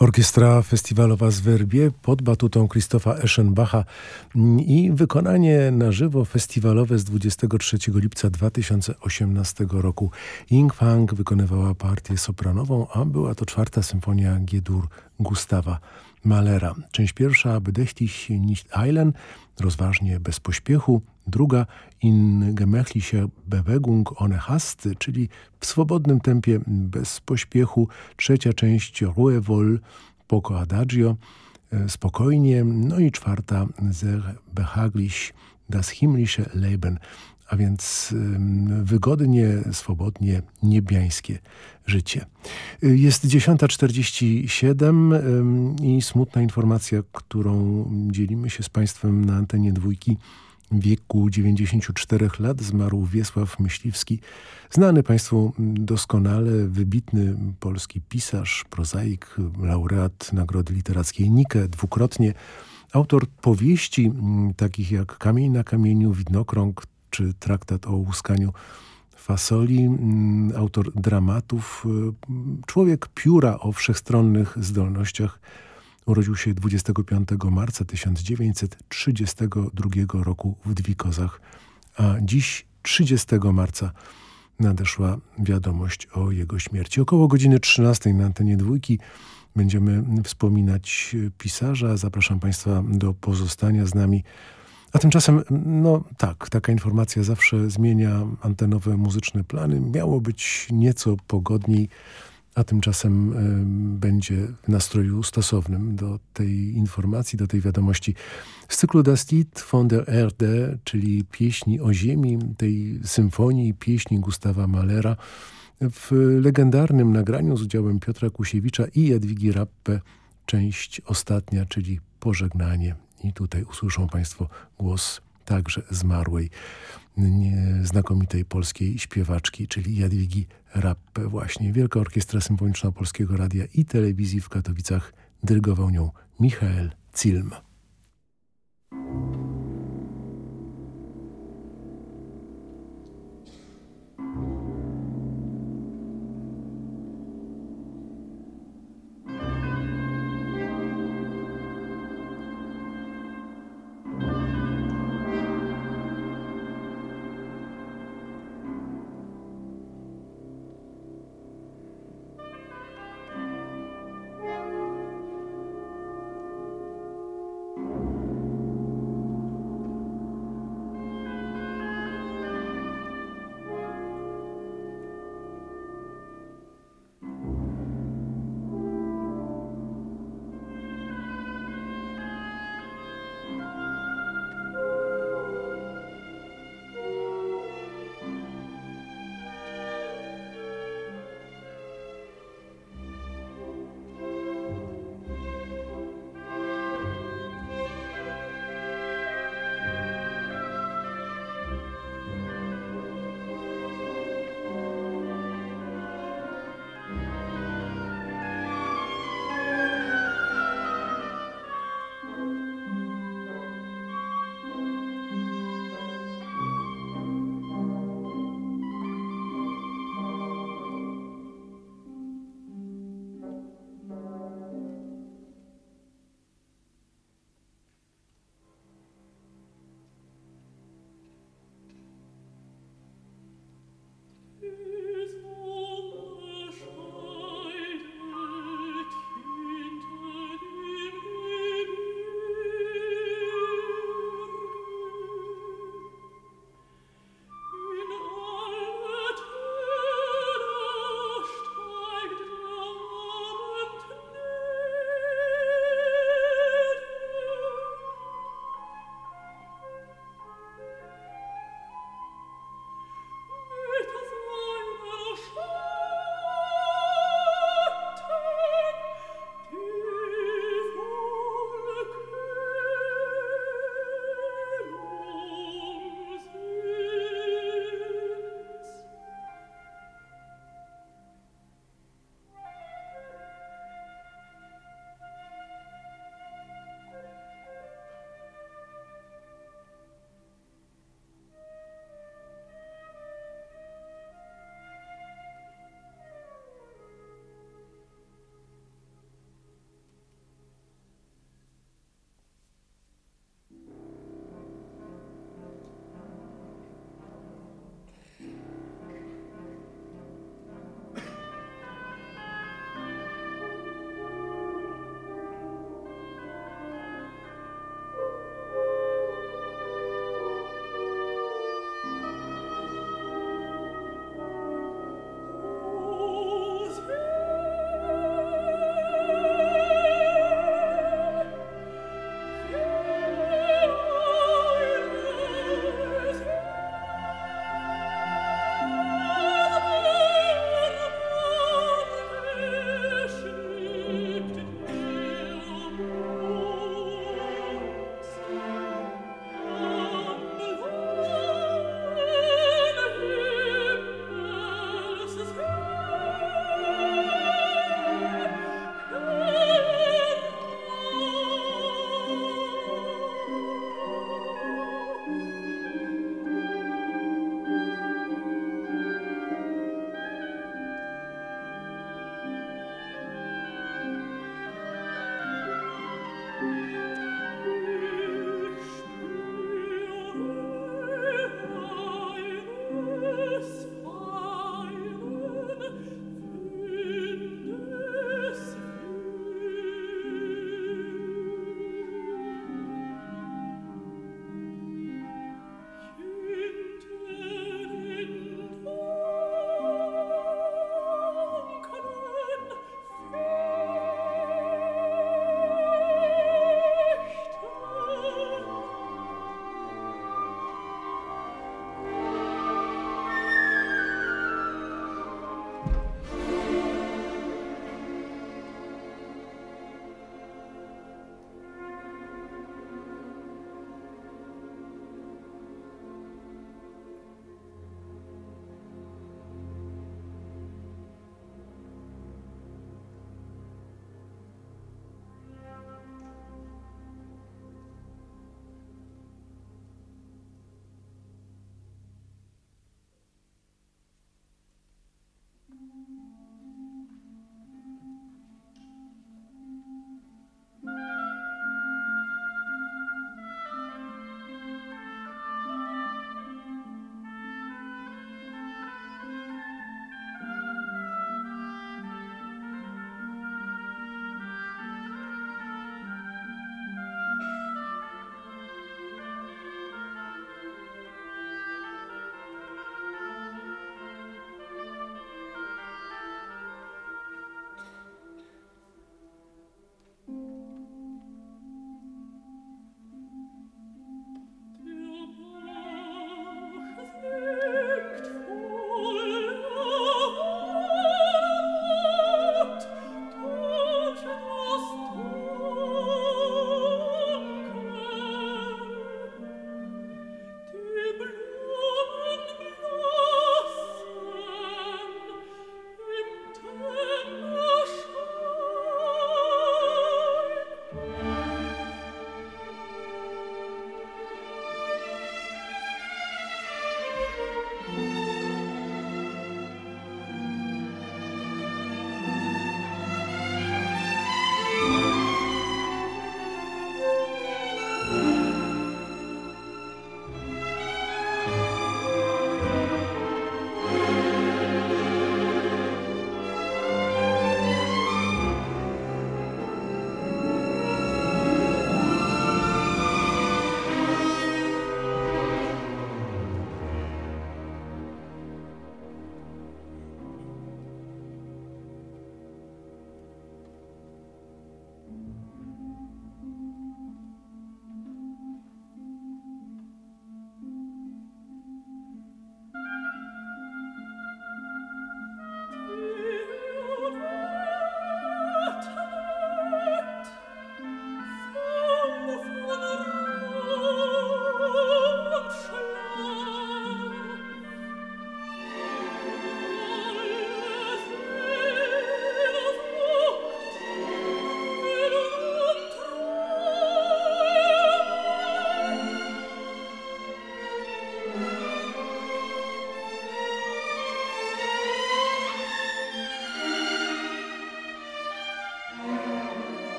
Orkiestra festiwalowa z Werbie pod batutą Krzysztofa Eschenbacha i wykonanie na żywo festiwalowe z 23 lipca 2018 roku. Ying Fang wykonywała partię sopranową, a była to czwarta symfonia G-dur Gustawa Malera. Część pierwsza Bedächtig nicht eilen, rozważnie bez pośpiechu. Druga In gemächliche Bewegung ohne Hast, czyli w swobodnym tempie bez pośpiechu. Trzecia część Ruhe wohl, poco adagio, e, spokojnie. No i czwarta Sehr behaglich, das himmlische Leben a więc wygodnie, swobodnie, niebiańskie życie. Jest 10.47 i smutna informacja, którą dzielimy się z Państwem na antenie dwójki. Wieku 94 lat zmarł Wiesław Myśliwski, znany Państwu doskonale, wybitny polski pisarz, prozaik, laureat Nagrody Literackiej Nike, dwukrotnie autor powieści takich jak Kamień na kamieniu, Widnokrąg, czy traktat o łuskaniu fasoli, mm, autor dramatów, y, człowiek pióra o wszechstronnych zdolnościach. Urodził się 25 marca 1932 roku w Dwikozach, a dziś 30 marca nadeszła wiadomość o jego śmierci. Około godziny 13 na antenie dwójki będziemy wspominać pisarza. Zapraszam Państwa do pozostania z nami a tymczasem, no tak, taka informacja zawsze zmienia antenowe muzyczne plany. Miało być nieco pogodniej, a tymczasem będzie w nastroju stosownym do tej informacji, do tej wiadomości. Z cyklu Das Lied von der Erde, czyli pieśni o ziemi, tej symfonii, pieśni Gustawa Mahlera, w legendarnym nagraniu z udziałem Piotra Kusiewicza i Jadwigi Rappe, część ostatnia, czyli Pożegnanie i tutaj usłyszą Państwo głos także zmarłej, znakomitej polskiej śpiewaczki, czyli Jadwigi Rappe właśnie. Wielka Orkiestra Symfoniczna Polskiego Radia i Telewizji w Katowicach dyrygował nią Michael Cilm.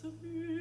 disappear.